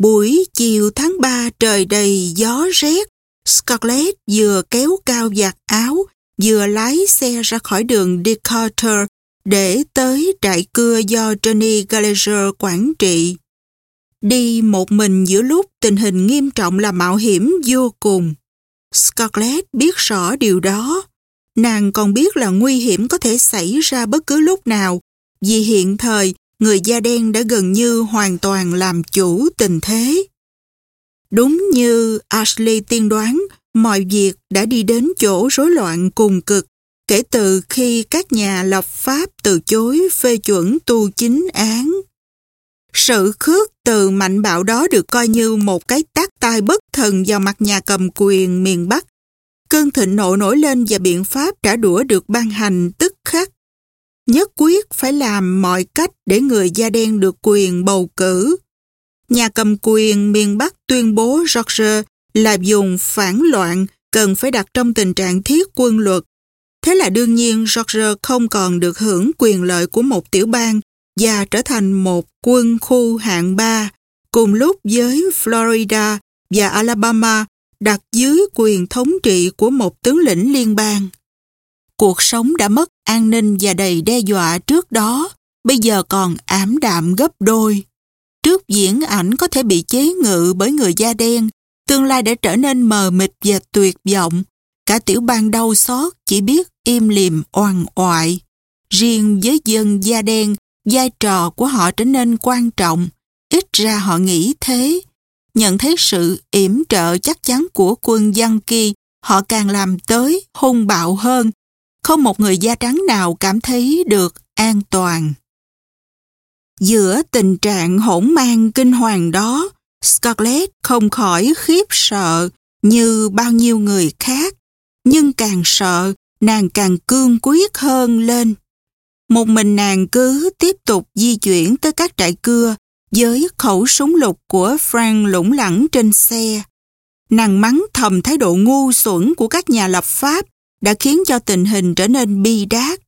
Buổi chiều tháng 3 trời đầy gió rét, Scarlett vừa kéo cao giặt áo, vừa lái xe ra khỏi đường Decatur để tới trại cưa do Johnny Gallagher quản trị. Đi một mình giữa lúc tình hình nghiêm trọng là mạo hiểm vô cùng. Scarlett biết rõ điều đó. Nàng còn biết là nguy hiểm có thể xảy ra bất cứ lúc nào vì hiện thời người da đen đã gần như hoàn toàn làm chủ tình thế. Đúng như Ashley tiên đoán, mọi việc đã đi đến chỗ rối loạn cùng cực kể từ khi các nhà lập pháp từ chối phê chuẩn tu chính án. Sự khước từ mạnh bạo đó được coi như một cái tác tai bất thần vào mặt nhà cầm quyền miền Bắc. Cơn thịnh nộ nổi lên và biện pháp trả đũa được ban hành tức khắc. Nhất quyết phải làm mọi cách để người da đen được quyền bầu cử. Nhà cầm quyền miền Bắc tuyên bố George là dùng phản loạn cần phải đặt trong tình trạng thiết quân luật. Thế là đương nhiên George không còn được hưởng quyền lợi của một tiểu bang và trở thành một quân khu hạng 3 cùng lúc với Florida và Alabama đặt dưới quyền thống trị của một tướng lĩnh liên bang. Cuộc sống đã mất an ninh và đầy đe dọa trước đó, bây giờ còn ảm đạm gấp đôi. Trước diễn ảnh có thể bị chế ngự bởi người da đen, tương lai đã trở nên mờ mịt và tuyệt vọng. Cả tiểu bang đau xót chỉ biết im lìm oằn oại. Riêng với dân da đen, vai trò của họ trở nên quan trọng. Ít ra họ nghĩ thế. Nhận thấy sự yểm trợ chắc chắn của quân dân kỳ, họ càng làm tới hung bạo hơn. Không một người da trắng nào cảm thấy được an toàn. Giữa tình trạng hỗn mang kinh hoàng đó, Scarlett không khỏi khiếp sợ như bao nhiêu người khác. Nhưng càng sợ, nàng càng cương quyết hơn lên. Một mình nàng cứ tiếp tục di chuyển tới các trại cưa với khẩu súng lục của Frank lủng lẳng trên xe. Nàng mắng thầm thái độ ngu xuẩn của các nhà lập pháp đã khiến cho tình hình trở nên bi đát.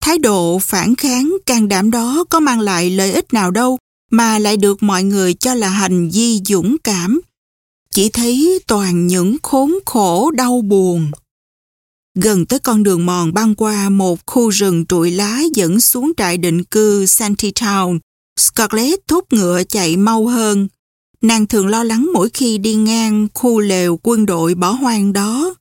Thái độ phản kháng can đảm đó có mang lại lợi ích nào đâu mà lại được mọi người cho là hành vi dũng cảm. Chỉ thấy toàn những khốn khổ đau buồn. Gần tới con đường mòn băng qua một khu rừng trụi lá dẫn xuống trại định cư Town, Scarlett thúc ngựa chạy mau hơn. Nàng thường lo lắng mỗi khi đi ngang khu lều quân đội bỏ hoang đó.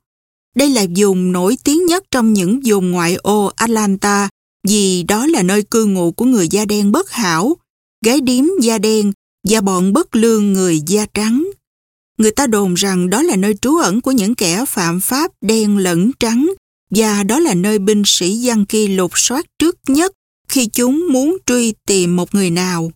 Đây là vùng nổi tiếng nhất trong những vùng ngoại ô Atlanta vì đó là nơi cư ngụ của người da đen bất hảo, gái điếm da đen và bọn bất lương người da trắng. Người ta đồn rằng đó là nơi trú ẩn của những kẻ phạm pháp đen lẫn trắng và đó là nơi binh sĩ dân kỳ lục soát trước nhất khi chúng muốn truy tìm một người nào.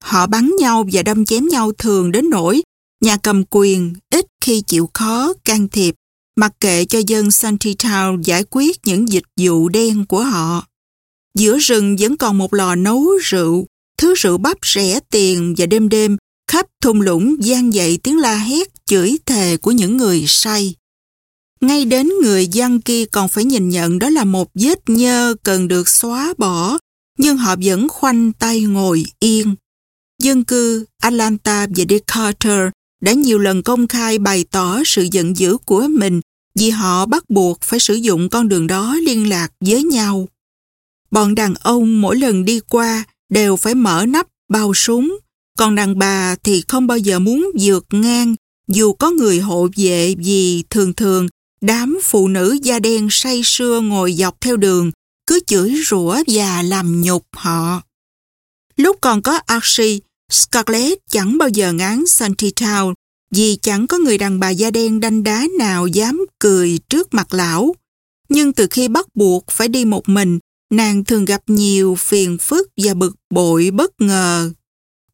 Họ bắn nhau và đâm chém nhau thường đến nỗi nhà cầm quyền ít khi chịu khó can thiệp mặc kệ cho dân Town giải quyết những dịch vụ đen của họ. Giữa rừng vẫn còn một lò nấu rượu, thứ rượu bắp rẻ tiền và đêm đêm khắp thung lũng gian dậy tiếng la hét chửi thề của những người say. Ngay đến người dân kia còn phải nhìn nhận đó là một vết nhơ cần được xóa bỏ, nhưng họ vẫn khoanh tay ngồi yên. Dân cư Atlanta và Decatur đã nhiều lần công khai bày tỏ sự giận dữ của mình vì họ bắt buộc phải sử dụng con đường đó liên lạc với nhau. Bọn đàn ông mỗi lần đi qua đều phải mở nắp bao súng, còn đàn bà thì không bao giờ muốn vượt ngang dù có người hộ vệ vì thường thường đám phụ nữ da đen say sưa ngồi dọc theo đường cứ chửi rủa và làm nhục họ. Lúc còn có Archie, Scarlett chẳng bao giờ ngán Santy Town vì chẳng có người đàn bà da đen đanh đá nào dám cười trước mặt lão. Nhưng từ khi bắt buộc phải đi một mình, nàng thường gặp nhiều phiền phức và bực bội bất ngờ.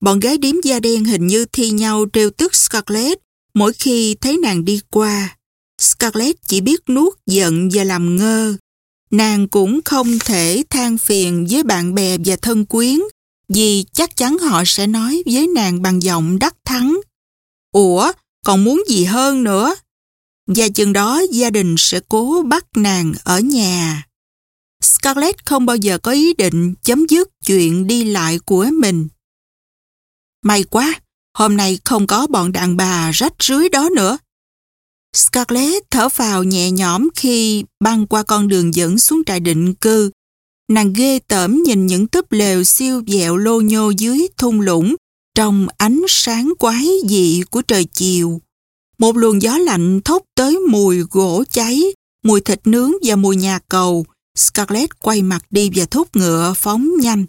Bọn gái điếm da đen hình như thi nhau trêu tức Scarlett mỗi khi thấy nàng đi qua. Scarlett chỉ biết nuốt giận và làm ngơ. Nàng cũng không thể than phiền với bạn bè và thân quyến vì chắc chắn họ sẽ nói với nàng bằng giọng đắc thắng. Ủa, còn muốn gì hơn nữa? Và chừng đó gia đình sẽ cố bắt nàng ở nhà. Scarlett không bao giờ có ý định chấm dứt chuyện đi lại của mình. May quá, hôm nay không có bọn đàn bà rách rưới đó nữa. Scarlett thở phào nhẹ nhõm khi băng qua con đường dẫn xuống trại định cư. Nàng ghê tởm nhìn những túp lều siêu dẹo lô nhô dưới thung lũng trong ánh sáng quái dị của trời chiều. Một luồng gió lạnh thốc tới mùi gỗ cháy, mùi thịt nướng và mùi nhà cầu. Scarlett quay mặt đi và thúc ngựa phóng nhanh.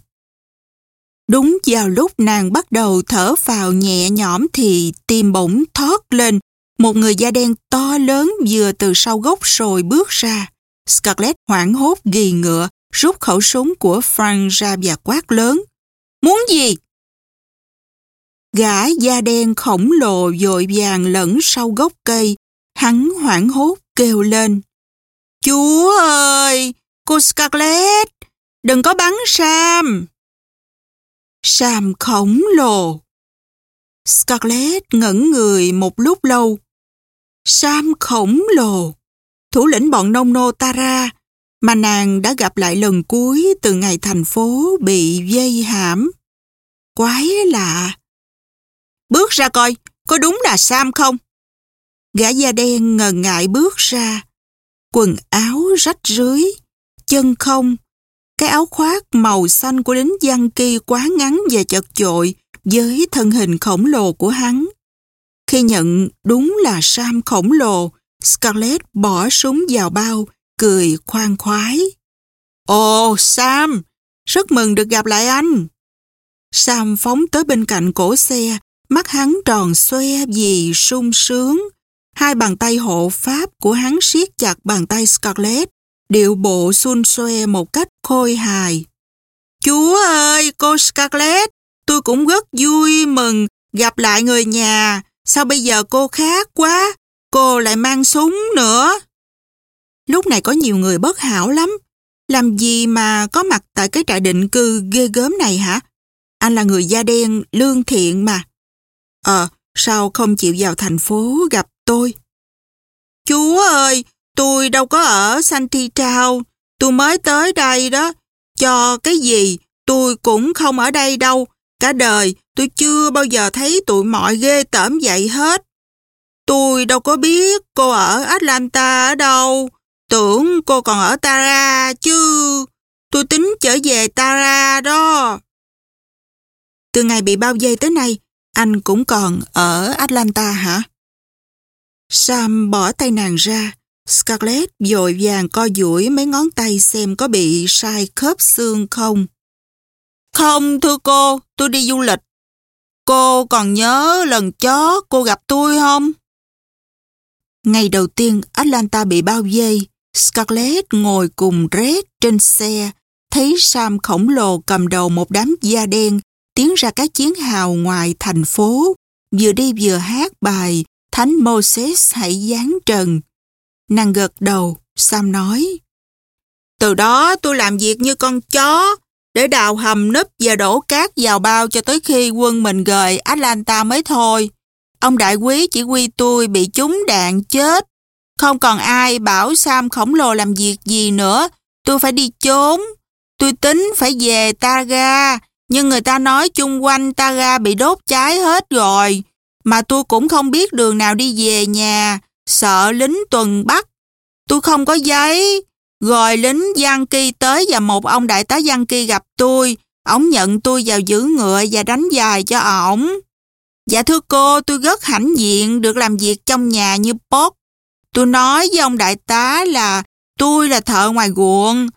Đúng vào lúc nàng bắt đầu thở vào nhẹ nhõm thì tim bỗng thoát lên. Một người da đen to lớn vừa từ sau gốc sồi bước ra. Scarlett hoảng hốt ghi ngựa, rút khẩu súng của Frank ra và quát lớn. Muốn gì? Gã da đen khổng lồ dội vàng lẫn sau gốc cây. Hắn hoảng hốt kêu lên. Chúa ơi! Cô Scarlett! Đừng có bắn Sam! Sam khổng lồ. Scarlett ngẩn người một lúc lâu. Sam khổng lồ. Thủ lĩnh bọn nông nô Tara mà nàng đã gặp lại lần cuối từ ngày thành phố bị dây hãm. Quái lạ. Bước ra coi, có đúng là Sam không? Gã da đen ngần ngại bước ra. Quần áo rách rưới, chân không, cái áo khoác màu xanh của lính giăng kỳ quá ngắn và chật chội với thân hình khổng lồ của hắn. Khi nhận đúng là Sam khổng lồ, Scarlett bỏ súng vào bao, cười khoan khoái. Ồ, Sam, rất mừng được gặp lại anh. Sam phóng tới bên cạnh cổ xe, mắt hắn tròn xoe vì sung sướng. Hai bàn tay hộ pháp của hắn siết chặt bàn tay Scarlett, điệu bộ xun xoe một cách khôi hài. Chúa ơi, cô Scarlett, tôi cũng rất vui mừng gặp lại người nhà. Sao bây giờ cô khác quá? Cô lại mang súng nữa. Lúc này có nhiều người bất hảo lắm. Làm gì mà có mặt tại cái trại định cư ghê gớm này hả? Anh là người da đen, lương thiện mà. Ờ, sao không chịu vào thành phố gặp tôi? Chúa ơi, tôi đâu có ở Santi trao Tôi mới tới đây đó. Cho cái gì, tôi cũng không ở đây đâu. Cả đời, tôi chưa bao giờ thấy tụi mọi ghê tởm vậy hết. Tôi đâu có biết cô ở Atlanta ở đâu. Tưởng cô còn ở Tara chứ. Tôi tính trở về Tara đó. Từ ngày bị bao vây tới nay, anh cũng còn ở Atlanta hả? Sam bỏ tay nàng ra. Scarlett dội vàng co duỗi mấy ngón tay xem có bị sai khớp xương không. Không thưa cô, tôi đi du lịch. Cô còn nhớ lần chó cô gặp tôi không? Ngày đầu tiên Atlanta bị bao vây, Scarlett ngồi cùng Red trên xe, thấy Sam khổng lồ cầm đầu một đám da đen tiến ra các chiến hào ngoài thành phố, vừa đi vừa hát bài Thánh Moses hãy giáng trần. Nàng gật đầu, Sam nói. Từ đó tôi làm việc như con chó, để đào hầm núp và đổ cát vào bao cho tới khi quân mình rời Atlanta mới thôi. Ông đại quý chỉ huy tôi bị trúng đạn chết. Không còn ai bảo Sam khổng lồ làm việc gì nữa. Tôi phải đi trốn. Tôi tính phải về Targa, nhưng người ta nói chung quanh Targa bị đốt cháy hết rồi. Mà tôi cũng không biết đường nào đi về nhà, sợ lính tuần bắt. Tôi không có giấy. Rồi lính Giang Kỳ tới và một ông đại tá Giang Kỳ gặp tôi. Ông nhận tôi vào giữ ngựa và đánh dài cho ổng. Dạ thưa cô, tôi rất hãnh diện được làm việc trong nhà như bốt Tôi nói với ông đại tá là tôi là thợ ngoài ruộng.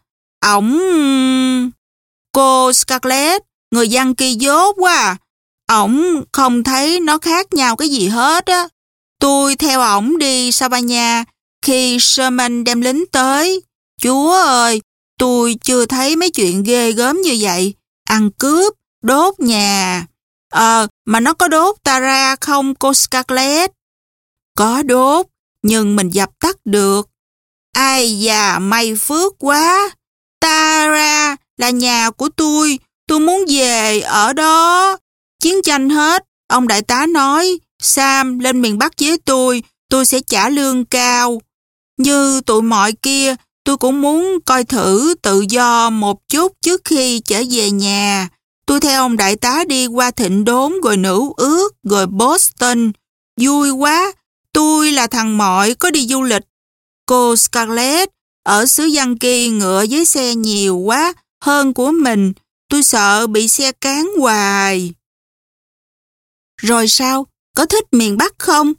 Ổng... Cô Scarlett, người dân kỳ dốt quá à. Ổng không thấy nó khác nhau cái gì hết á. Tôi theo ổng đi Savannah khi Sherman đem lính tới. Chúa ơi, tôi chưa thấy mấy chuyện ghê gớm như vậy. Ăn cướp, đốt nhà. Ờ, mà nó có đốt ta ra không cô Scarlett? Có đốt, nhưng mình dập tắt được. Ai già may phước quá. Tara là nhà của tôi, tôi muốn về ở đó. Chiến tranh hết, ông đại tá nói, Sam lên miền Bắc với tôi, tôi sẽ trả lương cao. Như tụi mọi kia, tôi cũng muốn coi thử tự do một chút trước khi trở về nhà. Tôi theo ông đại tá đi qua thịnh đốn rồi nữ ước rồi Boston. Vui quá, tôi là thằng mọi có đi du lịch. Cô Scarlett ở xứ Giang Kỳ ngựa với xe nhiều quá hơn của mình. Tôi sợ bị xe cán hoài. Rồi sao? Có thích miền Bắc không?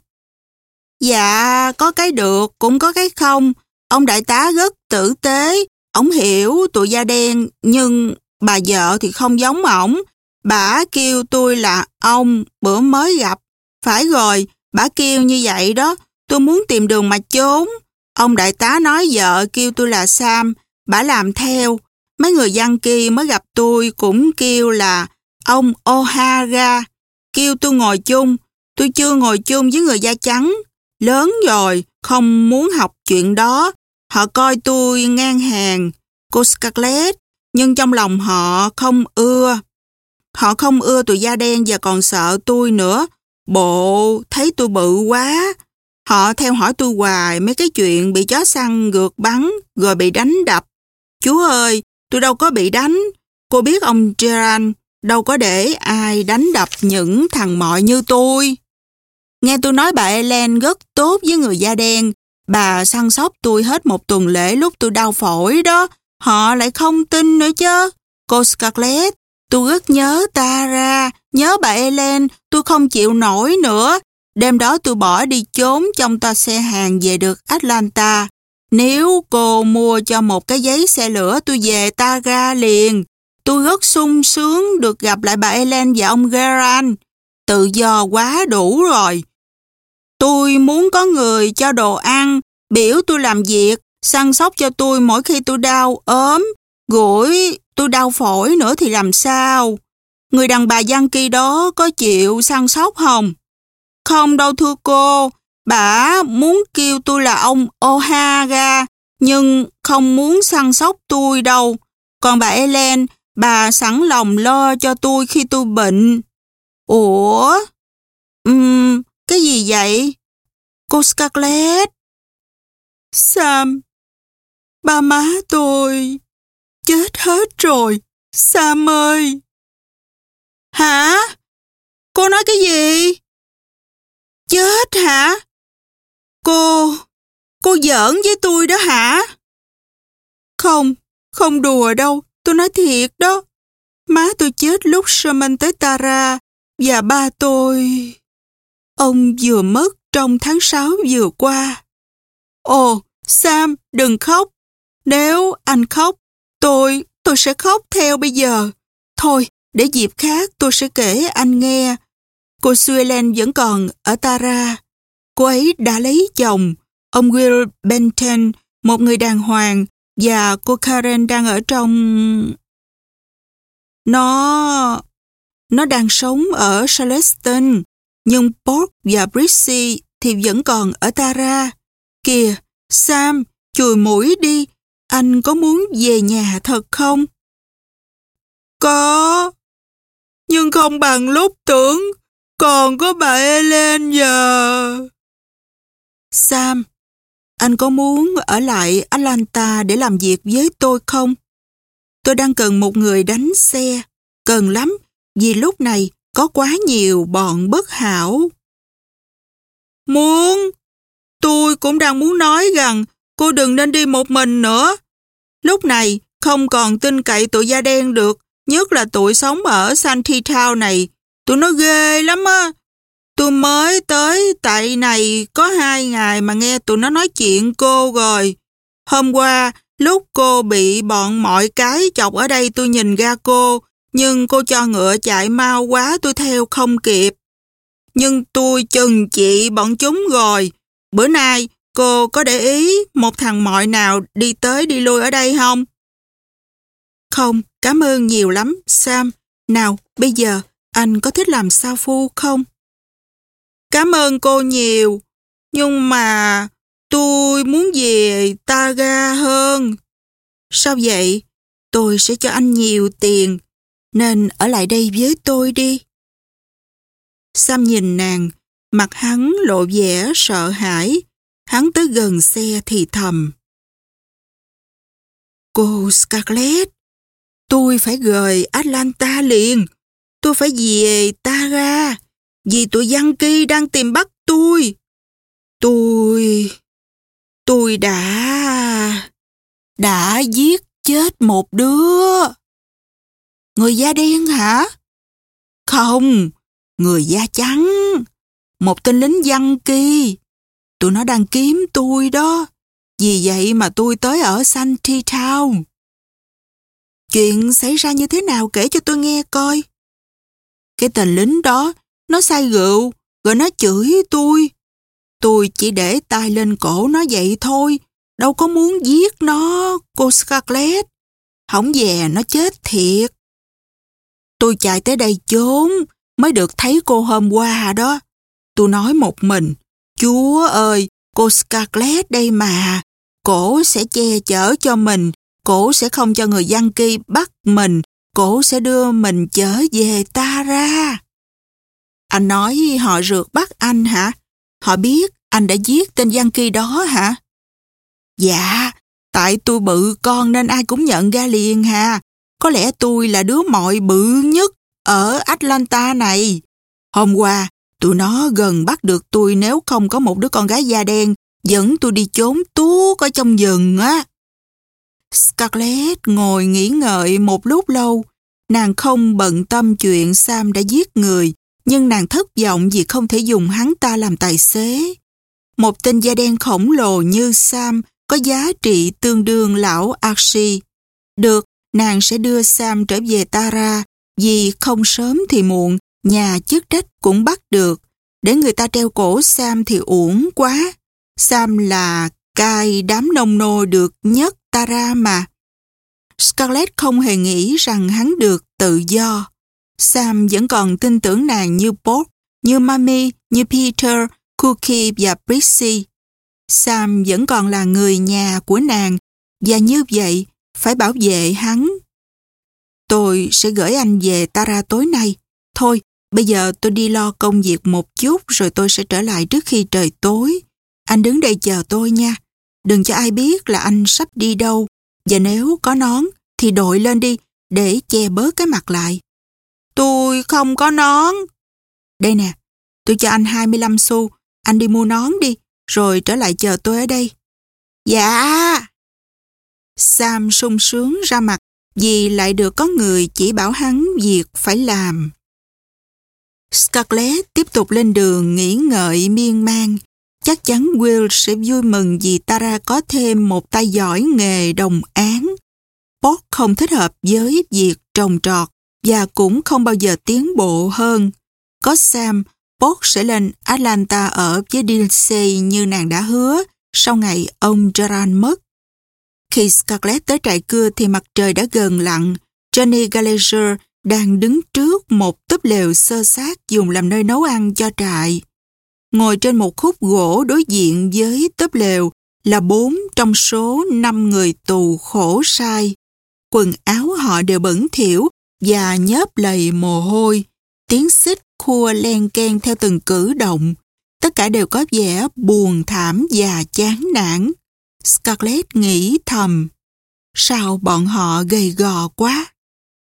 Dạ, có cái được, cũng có cái không. Ông đại tá rất tử tế, ông hiểu tụi da đen, nhưng bà vợ thì không giống ổng. Bà kêu tôi là ông bữa mới gặp. Phải rồi, bà kêu như vậy đó, tôi muốn tìm đường mà trốn. Ông đại tá nói vợ kêu tôi là Sam, bà làm theo. Mấy người dân kia mới gặp tôi cũng kêu là ông O'Hara. Kêu tôi ngồi chung, tôi chưa ngồi chung với người da trắng. Lớn rồi, không muốn học chuyện đó. Họ coi tôi ngang hàng, cô Scarlett, nhưng trong lòng họ không ưa. Họ không ưa tụi da đen và còn sợ tôi nữa. Bộ, thấy tôi bự quá. Họ theo hỏi tôi hoài mấy cái chuyện bị chó săn gượt bắn rồi bị đánh đập. Chú ơi, tôi đâu có bị đánh. Cô biết ông Gerard đâu có để ai đánh đập những thằng mọi như tôi. Nghe tôi nói bà Ellen rất tốt với người da đen. Bà săn sóc tôi hết một tuần lễ lúc tôi đau phổi đó. Họ lại không tin nữa chứ. Cô Scarlett, tôi rất nhớ ta ra, nhớ bà Ellen, tôi không chịu nổi nữa. Đêm đó tôi bỏ đi trốn trong toa xe hàng về được Atlanta. Nếu cô mua cho một cái giấy xe lửa tôi về ta ra liền. Tôi rất sung sướng được gặp lại bà Ellen và ông Gerard. Tự do quá đủ rồi. Tôi muốn có người cho đồ ăn, biểu tôi làm việc, săn sóc cho tôi mỗi khi tôi đau, ốm, gũi, tôi đau phổi nữa thì làm sao? Người đàn bà Giang Kỳ đó có chịu săn sóc không? Không đâu thưa cô, bà muốn kêu tôi là ông O'Hara, nhưng không muốn săn sóc tôi đâu. Còn bà Ellen, bà sẵn lòng lo cho tôi khi tôi bệnh. Ủa? Ừm, cái gì vậy? Cô Scarlett. Sam, ba má tôi chết hết rồi. Sam ơi. Hả? Cô nói cái gì? Chết hả? Cô, cô giỡn với tôi đó hả? Không, không đùa đâu, tôi nói thiệt đó. Má tôi chết lúc Sherman tới Tara và ba tôi... Ông vừa mất trong tháng 6 vừa qua. Ồ, Sam, đừng khóc. Nếu anh khóc, tôi, tôi sẽ khóc theo bây giờ. Thôi, để dịp khác tôi sẽ kể anh nghe. Cô Suelen vẫn còn ở Tara. Cô ấy đã lấy chồng, ông Will Benton, một người đàng hoàng, và cô Karen đang ở trong... Nó... Nó đang sống ở Charleston, nhưng Port và Brissy thì vẫn còn ở Tara. Kìa, Sam, chùi mũi đi, anh có muốn về nhà thật không? Có, nhưng không bằng lúc tưởng còn có bà Ellen giờ. Sam, anh có muốn ở lại Atlanta để làm việc với tôi không? Tôi đang cần một người đánh xe, cần lắm, vì lúc này có quá nhiều bọn bất hảo. Muốn, tôi cũng đang muốn nói rằng cô đừng nên đi một mình nữa. Lúc này không còn tin cậy tụi da đen được, nhất là tụi sống ở Santee Town này. Tụi nó ghê lắm á. Tôi mới tới tại này có hai ngày mà nghe tụi nó nói chuyện cô rồi. Hôm qua, lúc cô bị bọn mọi cái chọc ở đây tôi nhìn ra cô, nhưng cô cho ngựa chạy mau quá tôi theo không kịp. Nhưng tôi chừng chị bọn chúng rồi. Bữa nay cô có để ý một thằng mọi nào đi tới đi lui ở đây không? Không, cảm ơn nhiều lắm, Sam. Nào, bây giờ anh có thích làm sao phu không? Cảm ơn cô nhiều, nhưng mà tôi muốn về Taga hơn. Sao vậy? Tôi sẽ cho anh nhiều tiền, nên ở lại đây với tôi đi. Sam nhìn nàng, mặt hắn lộ vẻ sợ hãi, hắn tới gần xe thì thầm. Cô Scarlett, Tôi phải rời Atlanta liền. Tôi phải về Tara vì tụi Yankee đang tìm bắt tôi. Tôi... Tôi đã... đã giết chết một đứa. Người da đen hả? Không, người da trắng. Một tên lính dân kỳ. Tụi nó đang kiếm tôi đó. Vì vậy mà tôi tới ở Santee Town. Chuyện xảy ra như thế nào kể cho tôi nghe coi. Cái tên lính đó, nó say rượu, rồi nó chửi tôi. Tôi chỉ để tay lên cổ nó vậy thôi, đâu có muốn giết nó, cô Scarlett. Hỏng dè nó chết thiệt. Tôi chạy tới đây trốn, mới được thấy cô hôm qua đó. Tôi nói một mình, Chúa ơi, cô Scarlett đây mà, cổ sẽ che chở cho mình, cổ sẽ không cho người dân kỳ bắt mình, cổ sẽ đưa mình trở về ta ra. Anh nói họ rượt bắt anh hả? Họ biết anh đã giết tên dân kỳ đó hả? Dạ, tại tôi bự con nên ai cũng nhận ra liền hà. Có lẽ tôi là đứa mọi bự nhất ở Atlanta này. Hôm qua, tụi nó gần bắt được tôi nếu không có một đứa con gái da đen dẫn tôi đi trốn tuốt ở trong rừng á. Scarlett ngồi nghĩ ngợi một lúc lâu. Nàng không bận tâm chuyện Sam đã giết người, nhưng nàng thất vọng vì không thể dùng hắn ta làm tài xế. Một tên da đen khổng lồ như Sam có giá trị tương đương lão Archie. Được, nàng sẽ đưa Sam trở về Tara vì không sớm thì muộn, nhà chức trách cũng bắt được. Để người ta treo cổ Sam thì uổng quá. Sam là cai đám nông nô được nhất Tara mà. Scarlett không hề nghĩ rằng hắn được tự do. Sam vẫn còn tin tưởng nàng như Bob, như Mami, như Peter, Cookie và Prissy. Sam vẫn còn là người nhà của nàng và như vậy phải bảo vệ hắn. Tôi sẽ gửi anh về Tara tối nay. Thôi, bây giờ tôi đi lo công việc một chút rồi tôi sẽ trở lại trước khi trời tối. Anh đứng đây chờ tôi nha. Đừng cho ai biết là anh sắp đi đâu. Và nếu có nón thì đội lên đi để che bớt cái mặt lại. Tôi không có nón. Đây nè, tôi cho anh 25 xu. Anh đi mua nón đi, rồi trở lại chờ tôi ở đây. Dạ. Sam sung sướng ra mặt vì lại được có người chỉ bảo hắn việc phải làm. Scarlett tiếp tục lên đường nghĩ ngợi miên man. Chắc chắn Will sẽ vui mừng vì Tara có thêm một tay giỏi nghề đồng án. Bob không thích hợp với việc trồng trọt và cũng không bao giờ tiến bộ hơn. Có Sam, Bob sẽ lên Atlanta ở với Dilsey như nàng đã hứa sau ngày ông Gerard mất. Khi Scarlett tới trại cưa thì mặt trời đã gần lặn. Johnny Gallagher đang đứng trước một túp lều sơ sát dùng làm nơi nấu ăn cho trại. Ngồi trên một khúc gỗ đối diện với tớp lều là bốn trong số năm người tù khổ sai. Quần áo họ đều bẩn thỉu và nhớp lầy mồ hôi. Tiếng xích khua len ken theo từng cử động. Tất cả đều có vẻ buồn thảm và chán nản. Scarlett nghĩ thầm. Sao bọn họ gầy gò quá?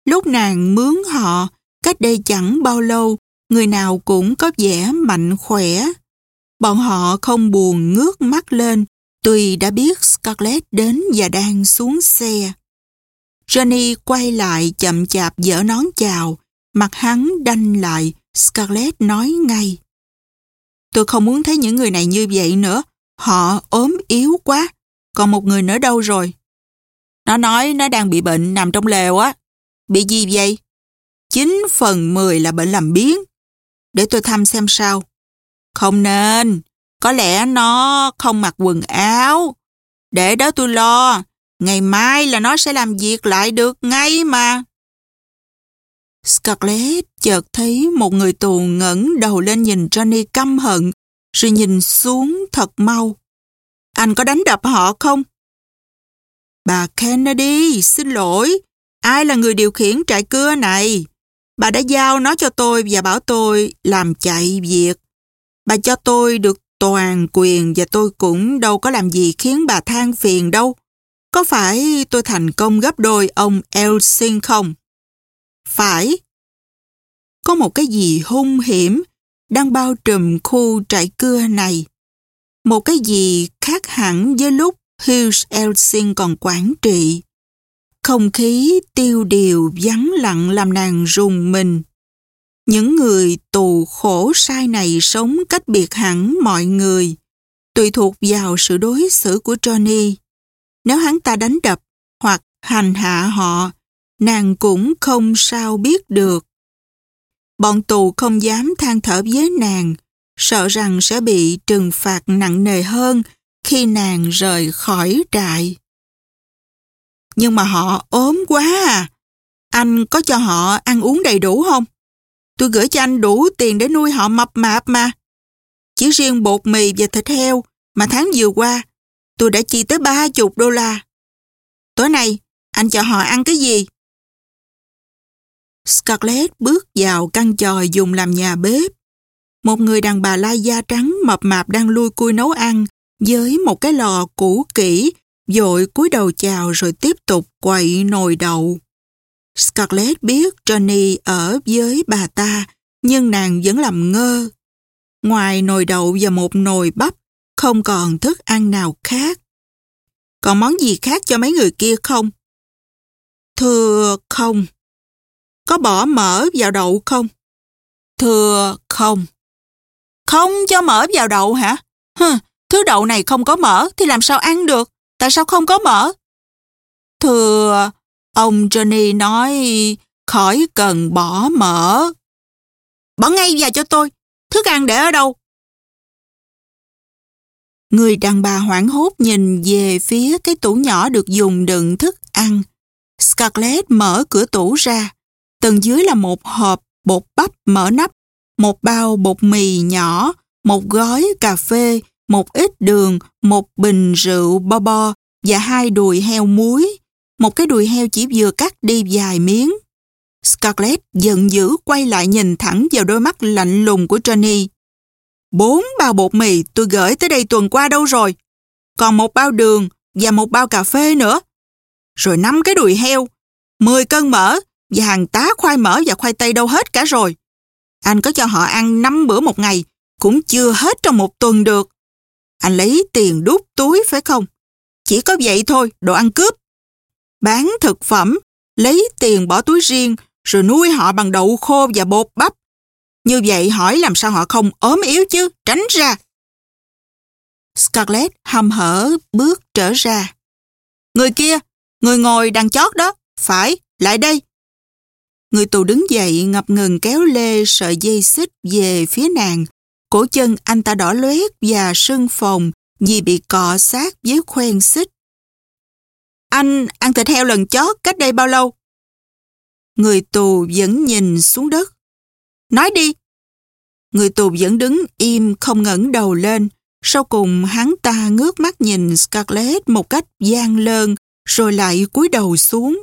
Lúc nàng mướn họ, cách đây chẳng bao lâu, người nào cũng có vẻ mạnh khỏe. Bọn họ không buồn ngước mắt lên, tuy đã biết Scarlett đến và đang xuống xe. Johnny quay lại chậm chạp dở nón chào, mặt hắn đanh lại, Scarlett nói ngay. Tôi không muốn thấy những người này như vậy nữa, họ ốm yếu quá, còn một người nữa đâu rồi? Nó nói nó đang bị bệnh nằm trong lều á. Bị gì vậy? 9 phần 10 là bệnh làm biến. Để tôi thăm xem sao. Không nên. Có lẽ nó không mặc quần áo. Để đó tôi lo. Ngày mai là nó sẽ làm việc lại được ngay mà. Scarlett chợt thấy một người tù ngẩng đầu lên nhìn Johnny căm hận, rồi nhìn xuống thật mau. Anh có đánh đập họ không? Bà Kennedy, xin lỗi. Ai là người điều khiển trại cưa này? Bà đã giao nó cho tôi và bảo tôi làm chạy việc. Bà cho tôi được toàn quyền và tôi cũng đâu có làm gì khiến bà than phiền đâu. có phải tôi thành công gấp đôi ông Elsing không? Phải. Có một cái gì hung hiểm đang bao trùm khu trại cưa này. Một cái gì khác hẳn với lúc Hughes Elsing còn quản trị. Không khí tiêu điều vắng lặng làm nàng rùng mình. Những người tù khổ sai này sống cách biệt hẳn mọi người, tùy thuộc vào sự đối xử của Johnny. Nếu hắn ta đánh đập hoặc hành hạ họ, nàng cũng không sao biết được. Bọn tù không dám than thở với nàng, sợ rằng sẽ bị trừng phạt nặng nề hơn khi nàng rời khỏi trại. Nhưng mà họ ốm quá à. Anh có cho họ ăn uống đầy đủ không? Tôi gửi cho anh đủ tiền để nuôi họ mập mạp mà. Chỉ riêng bột mì và thịt heo mà tháng vừa qua, tôi đã chi tới ba chục đô la. Tối nay, anh cho họ ăn cái gì? Scarlett bước vào căn tròi dùng làm nhà bếp. Một người đàn bà lai da trắng mập mạp đang lui cui nấu ăn với một cái lò cũ kỹ, dội cúi đầu chào rồi tiếp tục quậy nồi đậu. Scarlett biết Johnny ở với bà ta, nhưng nàng vẫn làm ngơ. Ngoài nồi đậu và một nồi bắp, không còn thức ăn nào khác. Còn món gì khác cho mấy người kia không? Thưa không. Có bỏ mỡ vào đậu không? Thưa không. Không cho mỡ vào đậu hả? Hừ, thứ đậu này không có mỡ thì làm sao ăn được? Tại sao không có mở Thưa, ông Johnny nói khỏi cần bỏ mở Bỏ ngay vào cho tôi. Thức ăn để ở đâu? Người đàn bà hoảng hốt nhìn về phía cái tủ nhỏ được dùng đựng thức ăn. Scarlett mở cửa tủ ra. Tầng dưới là một hộp bột bắp mở nắp, một bao bột mì nhỏ, một gói cà phê, một ít đường, một bình rượu bo bo và hai đùi heo muối. Một cái đùi heo chỉ vừa cắt đi vài miếng. Scarlett giận dữ quay lại nhìn thẳng vào đôi mắt lạnh lùng của Johnny. Bốn bao bột mì tôi gửi tới đây tuần qua đâu rồi? Còn một bao đường và một bao cà phê nữa. Rồi năm cái đùi heo, 10 cân mỡ và hàng tá khoai mỡ và khoai tây đâu hết cả rồi. Anh có cho họ ăn 5 bữa một ngày, cũng chưa hết trong một tuần được. Anh lấy tiền đút túi phải không? Chỉ có vậy thôi, đồ ăn cướp. Bán thực phẩm, lấy tiền bỏ túi riêng, rồi nuôi họ bằng đậu khô và bột bắp. Như vậy hỏi làm sao họ không ốm yếu chứ, tránh ra. Scarlett hầm hở bước trở ra. Người kia, người ngồi đằng chót đó, phải, lại đây. Người tù đứng dậy ngập ngừng kéo lê sợi dây xích về phía nàng. Cổ chân anh ta đỏ loét và sưng phồng vì bị cọ sát với khoen xích. Anh ăn thịt heo lần chót cách đây bao lâu? Người tù vẫn nhìn xuống đất. Nói đi. Người tù vẫn đứng im không ngẩng đầu lên. Sau cùng hắn ta ngước mắt nhìn Scarlett một cách gian lơn rồi lại cúi đầu xuống.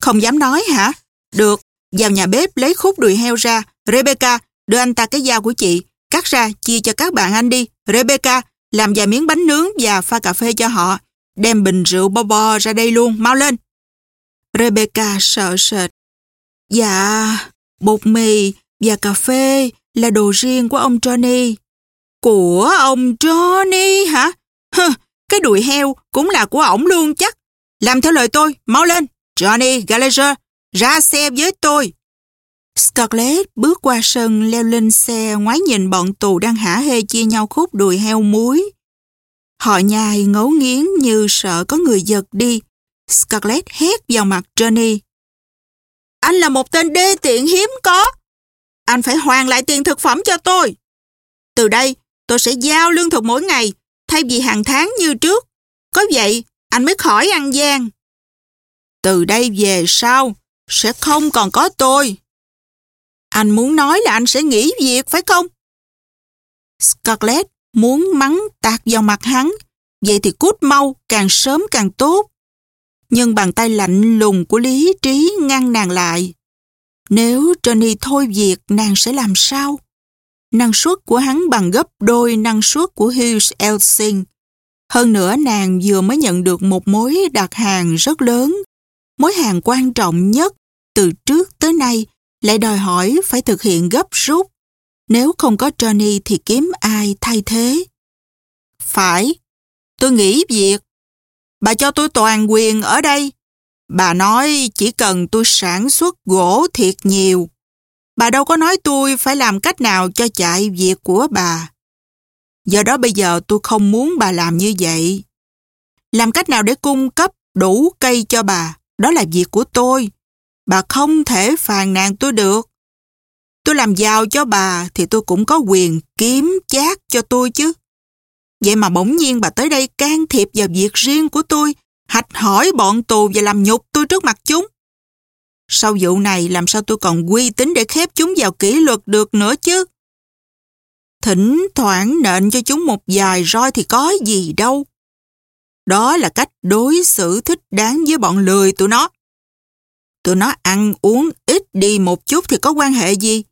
Không dám nói hả? Được, vào nhà bếp lấy khúc đùi heo ra. Rebecca, đưa anh ta cái dao của chị. Cắt ra, chia cho các bạn anh đi. Rebecca, làm vài miếng bánh nướng và pha cà phê cho họ. Đem bình rượu bo bo ra đây luôn, mau lên. Rebecca sợ sệt. Dạ, bột mì và cà phê là đồ riêng của ông Johnny. Của ông Johnny hả? Hừ, cái đùi heo cũng là của ổng luôn chắc. Làm theo lời tôi, mau lên. Johnny Gallagher, ra xe với tôi. Scarlett bước qua sân leo lên xe ngoái nhìn bọn tù đang hả hê chia nhau khúc đùi heo muối. Họ nhai ngấu nghiến như sợ có người giật đi. Scarlett hét vào mặt Johnny. Anh là một tên đê tiện hiếm có. Anh phải hoàn lại tiền thực phẩm cho tôi. Từ đây, tôi sẽ giao lương thực mỗi ngày, thay vì hàng tháng như trước. Có vậy, anh mới khỏi ăn gian. Từ đây về sau, sẽ không còn có tôi. Anh muốn nói là anh sẽ nghỉ việc phải không? Scarlett muốn mắng tạt vào mặt hắn, vậy thì cút mau, càng sớm càng tốt. Nhưng bàn tay lạnh lùng của lý trí ngăn nàng lại. Nếu Johnny thôi việc, nàng sẽ làm sao? Năng suất của hắn bằng gấp đôi năng suất của Hughes Elsing. Hơn nữa nàng vừa mới nhận được một mối đặt hàng rất lớn. Mối hàng quan trọng nhất từ trước tới nay lại đòi hỏi phải thực hiện gấp rút. Nếu không có Johnny thì kiếm ai thay thế? Phải, tôi nghĩ việc. Bà cho tôi toàn quyền ở đây. Bà nói chỉ cần tôi sản xuất gỗ thiệt nhiều. Bà đâu có nói tôi phải làm cách nào cho chạy việc của bà. Do đó bây giờ tôi không muốn bà làm như vậy. Làm cách nào để cung cấp đủ cây cho bà, đó là việc của tôi. Bà không thể phàn nàn tôi được. Tôi làm giàu cho bà thì tôi cũng có quyền kiếm chát cho tôi chứ. Vậy mà bỗng nhiên bà tới đây can thiệp vào việc riêng của tôi, hạch hỏi bọn tù và làm nhục tôi trước mặt chúng. Sau vụ này làm sao tôi còn uy tín để khép chúng vào kỷ luật được nữa chứ? Thỉnh thoảng nện cho chúng một vài roi thì có gì đâu. Đó là cách đối xử thích đáng với bọn lười tụi nó. Tụi nó ăn uống ít đi một chút thì có quan hệ gì?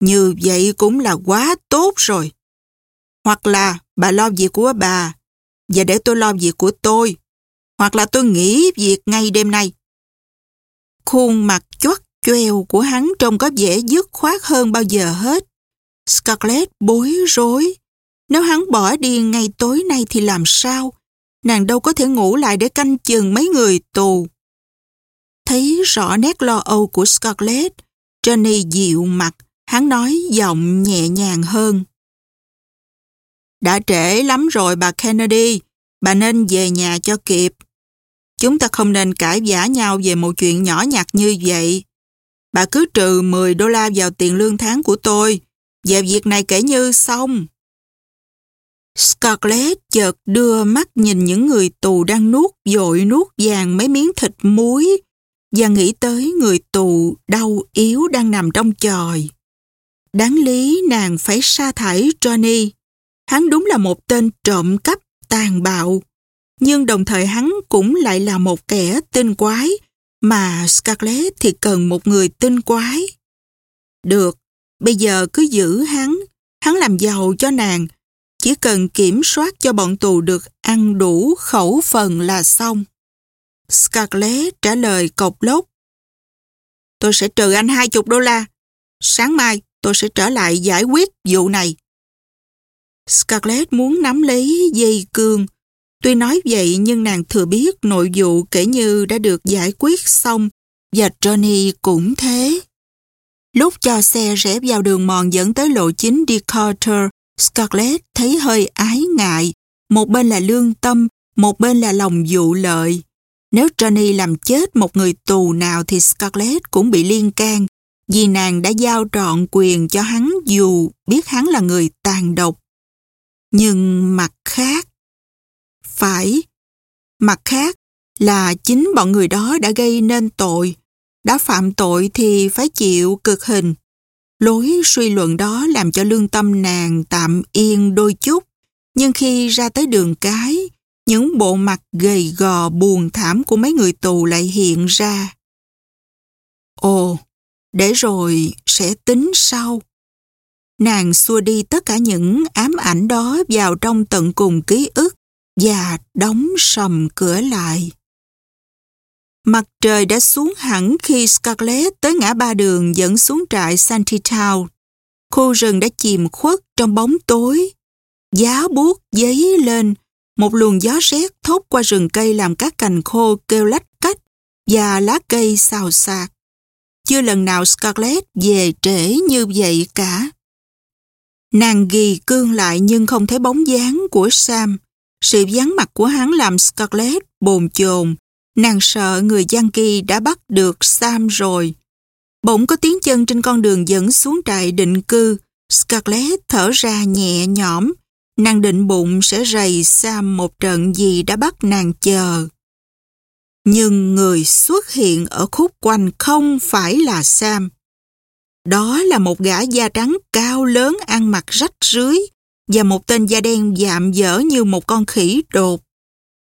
Như vậy cũng là quá tốt rồi. Hoặc là bà lo việc của bà, và để tôi lo việc của tôi. Hoặc là tôi nghỉ việc ngay đêm nay. Khuôn mặt chót choeo của hắn trông có vẻ dứt khoát hơn bao giờ hết. Scarlett bối rối. Nếu hắn bỏ đi ngay tối nay thì làm sao? Nàng đâu có thể ngủ lại để canh chừng mấy người tù. Thấy rõ nét lo âu của Scarlett, Johnny dịu mặt, hắn nói giọng nhẹ nhàng hơn. Đã trễ lắm rồi bà Kennedy, bà nên về nhà cho kịp. Chúng ta không nên cãi vã nhau về một chuyện nhỏ nhặt như vậy. Bà cứ trừ 10 đô la vào tiền lương tháng của tôi, và việc này kể như xong. Scarlett chợt đưa mắt nhìn những người tù đang nuốt dội nuốt vàng mấy miếng thịt muối và nghĩ tới người tù đau yếu đang nằm trong chòi. Đáng lý nàng phải sa thải Johnny. Hắn đúng là một tên trộm cắp tàn bạo, nhưng đồng thời hắn cũng lại là một kẻ tinh quái, mà Scarlett thì cần một người tinh quái. Được, bây giờ cứ giữ hắn, hắn làm giàu cho nàng, chỉ cần kiểm soát cho bọn tù được ăn đủ khẩu phần là xong. Scarlett trả lời cộc lốc. Tôi sẽ trừ anh 20 đô la. Sáng mai tôi sẽ trở lại giải quyết vụ này. Scarlett muốn nắm lấy dây cương. Tuy nói vậy nhưng nàng thừa biết nội vụ kể như đã được giải quyết xong và Johnny cũng thế. Lúc cho xe rẽ vào đường mòn dẫn tới lộ chính Decatur, Scarlett thấy hơi ái ngại. Một bên là lương tâm, một bên là lòng dụ lợi. Nếu Johnny làm chết một người tù nào thì Scarlett cũng bị liên can vì nàng đã giao trọn quyền cho hắn dù biết hắn là người tàn độc. Nhưng mặt khác, phải, mặt khác là chính bọn người đó đã gây nên tội. Đã phạm tội thì phải chịu cực hình. Lối suy luận đó làm cho lương tâm nàng tạm yên đôi chút. Nhưng khi ra tới đường cái, những bộ mặt gầy gò buồn thảm của mấy người tù lại hiện ra. Ồ, để rồi sẽ tính sau. Nàng xua đi tất cả những ám ảnh đó vào trong tận cùng ký ức và đóng sầm cửa lại. Mặt trời đã xuống hẳn khi Scarlett tới ngã ba đường dẫn xuống trại Santitown. Khu rừng đã chìm khuất trong bóng tối. Giá buốt giấy lên, một luồng gió rét thốt qua rừng cây làm các cành khô kêu lách cách và lá cây xào xạc. Chưa lần nào Scarlett về trễ như vậy cả. Nàng ghi cương lại nhưng không thấy bóng dáng của Sam. Sự vắng mặt của hắn làm Scarlett bồn chồn. Nàng sợ người Yankee đã bắt được Sam rồi. Bỗng có tiếng chân trên con đường dẫn xuống trại định cư. Scarlett thở ra nhẹ nhõm. Nàng định bụng sẽ rầy Sam một trận gì đã bắt nàng chờ. Nhưng người xuất hiện ở khúc quanh không phải là Sam. Đó là một gã da trắng cao lớn ăn mặc rách rưới và một tên da đen dạm dở như một con khỉ đột.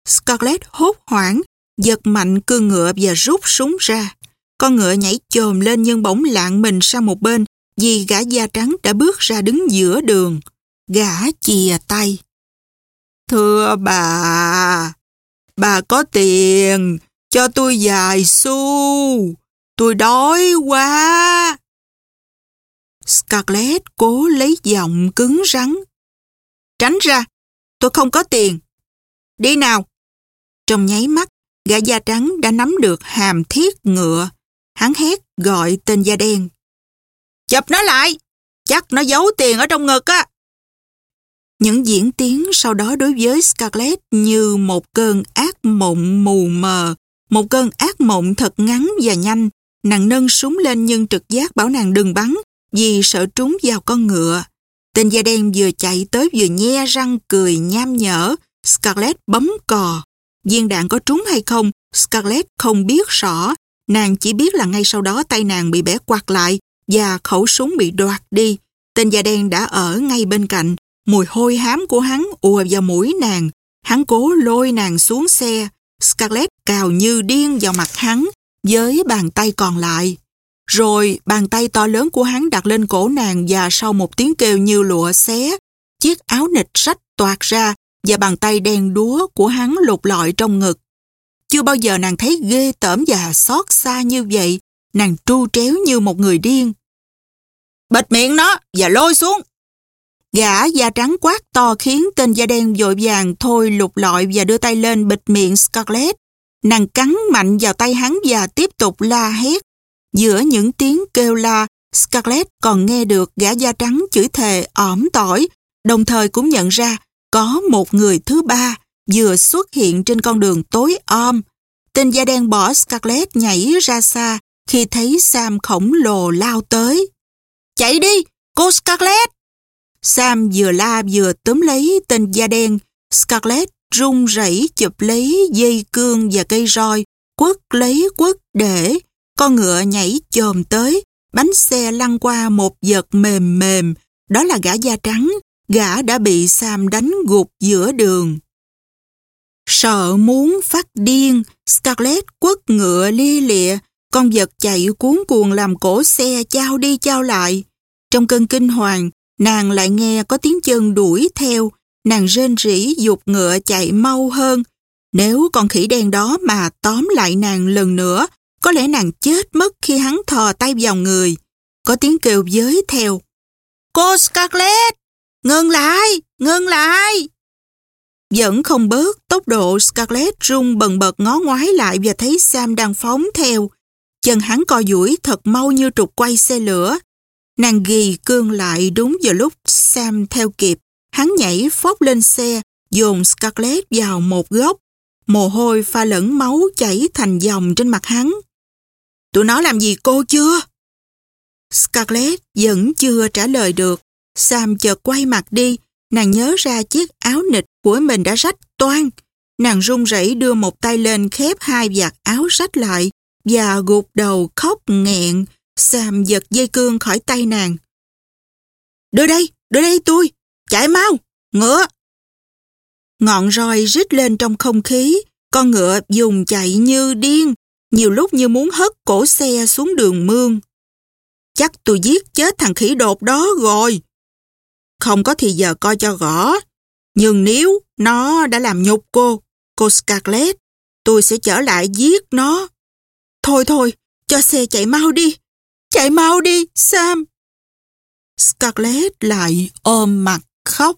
Scarlett hốt hoảng, giật mạnh cương ngựa và rút súng ra. Con ngựa nhảy chồm lên nhưng bỗng lạng mình sang một bên vì gã da trắng đã bước ra đứng giữa đường. Gã chìa tay. Thưa bà, bà có tiền, cho tôi vài xu. Tôi đói quá. Scarlett cố lấy giọng cứng rắn. Tránh ra, tôi không có tiền. Đi nào. Trong nháy mắt, gã da trắng đã nắm được hàm thiết ngựa. Hắn hét gọi tên da đen. Chụp nó lại, chắc nó giấu tiền ở trong ngực á. Những diễn tiến sau đó đối với Scarlett như một cơn ác mộng mù mờ, một cơn ác mộng thật ngắn và nhanh. Nàng nâng súng lên nhưng trực giác bảo nàng đừng bắn vì sợ trúng vào con ngựa. Tên da đen vừa chạy tới vừa nhe răng cười nham nhở. Scarlett bấm cò. Viên đạn có trúng hay không, Scarlett không biết rõ. Nàng chỉ biết là ngay sau đó tay nàng bị bẻ quạt lại và khẩu súng bị đoạt đi. Tên da đen đã ở ngay bên cạnh. Mùi hôi hám của hắn ùa vào mũi nàng. Hắn cố lôi nàng xuống xe. Scarlett cào như điên vào mặt hắn với bàn tay còn lại. Rồi bàn tay to lớn của hắn đặt lên cổ nàng và sau một tiếng kêu như lụa xé, chiếc áo nịch rách toạt ra và bàn tay đen đúa của hắn lục lọi trong ngực. Chưa bao giờ nàng thấy ghê tởm và xót xa như vậy, nàng tru tréo như một người điên. Bịt miệng nó và lôi xuống. Gã da trắng quát to khiến tên da đen vội vàng thôi lục lọi và đưa tay lên bịt miệng Scarlett. Nàng cắn mạnh vào tay hắn và tiếp tục la hét. Giữa những tiếng kêu la, Scarlett còn nghe được gã da trắng chửi thề ỏm tỏi, đồng thời cũng nhận ra có một người thứ ba vừa xuất hiện trên con đường tối om. Tên da đen bỏ Scarlett nhảy ra xa khi thấy Sam khổng lồ lao tới. Chạy đi, cô Scarlett! Sam vừa la vừa túm lấy tên da đen. Scarlett run rẩy chụp lấy dây cương và cây roi, quất lấy quất để. Con ngựa nhảy chồm tới, bánh xe lăn qua một vật mềm mềm. Đó là gã da trắng, gã đã bị Sam đánh gục giữa đường. Sợ muốn phát điên, Scarlett quất ngựa lia lịa, con vật chạy cuốn cuồng làm cổ xe trao đi trao lại. Trong cơn kinh hoàng, nàng lại nghe có tiếng chân đuổi theo, nàng rên rỉ dục ngựa chạy mau hơn. Nếu con khỉ đen đó mà tóm lại nàng lần nữa, có lẽ nàng chết mất khi hắn thò tay vào người. Có tiếng kêu giới theo. Cô Scarlett! Ngừng lại! Ngừng lại! Vẫn không bớt, tốc độ Scarlett rung bần bật ngó ngoái lại và thấy Sam đang phóng theo. Chân hắn co duỗi thật mau như trục quay xe lửa. Nàng ghi cương lại đúng giờ lúc Sam theo kịp. Hắn nhảy phóc lên xe, dồn Scarlett vào một góc. Mồ hôi pha lẫn máu chảy thành dòng trên mặt hắn. Tụi nó làm gì cô chưa? Scarlett vẫn chưa trả lời được. Sam chợt quay mặt đi, nàng nhớ ra chiếc áo nịch của mình đã rách toan. Nàng run rẩy đưa một tay lên khép hai vạt áo rách lại và gục đầu khóc nghẹn. Sam giật dây cương khỏi tay nàng. Đưa đây, đưa đây tôi, chạy mau, ngựa. Ngọn roi rít lên trong không khí, con ngựa dùng chạy như điên, nhiều lúc như muốn hất cổ xe xuống đường mương. Chắc tôi giết chết thằng khỉ đột đó rồi. Không có thì giờ coi cho gõ. Nhưng nếu nó đã làm nhục cô, cô Scarlett, tôi sẽ trở lại giết nó. Thôi thôi, cho xe chạy mau đi. Chạy mau đi, Sam. Scarlett lại ôm mặt khóc.